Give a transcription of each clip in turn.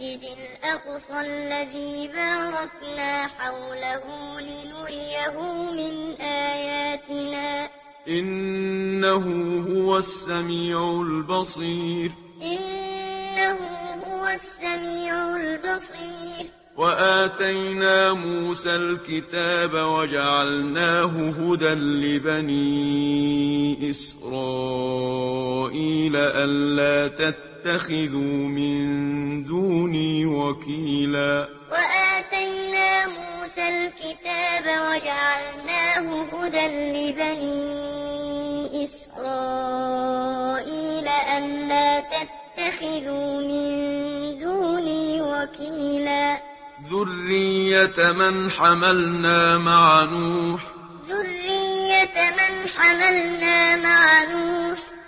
المسجد الأقصى الذي باركنا حوله لنريه من آياتنا. إنه هو السميع البصير. إنه هو السميع البصير. وآتينا موسى الكتاب وجعلناه هدى لبني إسرائيل ألا تتبعوا تتخذوا من دوني وكيلا. وآتينا موسى الكتاب وجعلناه هدى لبني إسرائيل ألا تتخذوا من دوني وكيلا. ذرية من حملنا مع نوح. ذرية من حملنا مع نوح.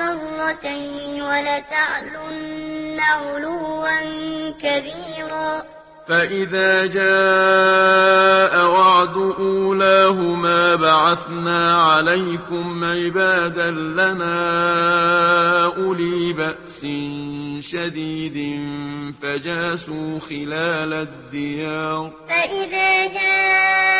مرتين ولتعلن علوا كبيرا. فإذا جاء وعد أولاهما بعثنا عليكم عبادا لنا أولي بأس شديد فجاسوا خلال الديار. فإذا جاء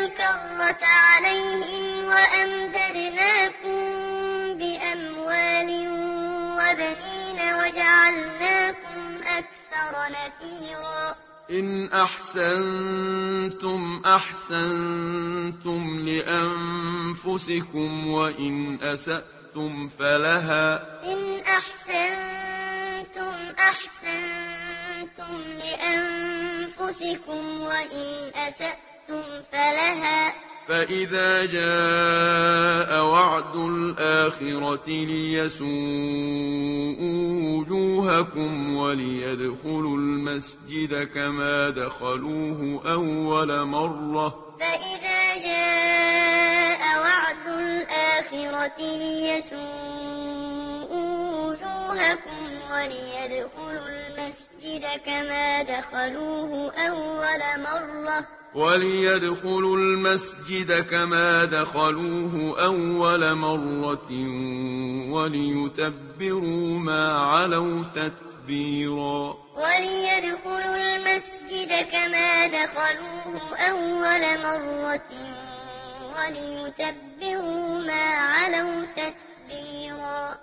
وَحَرَّتْ عَلَيْهِمْ وَأَمْدَدْنَاكُمْ بِأَمْوَالٍ وَبَنِينَ وَجَعَلْنَاكُمْ أَكْثَرَ نَفِيرًا إِنْ أَحْسَنْتُمْ أَحْسَنْتُمْ لِأَنفُسِكُمْ وَإِنْ أَسَأْتُمْ فَلَهَا إِنْ أَحْسَنْتُمْ أَحْسَنْتُمْ لِأَنفُسِكُمْ وَإِنْ أَسَأْتُمْ فَلَهَا فإذا جاء وعد الآخرة ليسوء وجوهكم وليدخلوا المسجد كما دخلوه أول مرة فإذا جاء وعد الآخرة ليسوء وجوهكم وليدخلوا المسجد المسجد كما دخلوه أول مرة وليدخلوا المسجد كما دخلوه أول مرة وليتبروا ما علوا تتبيرا وليدخلوا المسجد كما دخلوه أول مرة وليتبروا ما علوا تتبيرا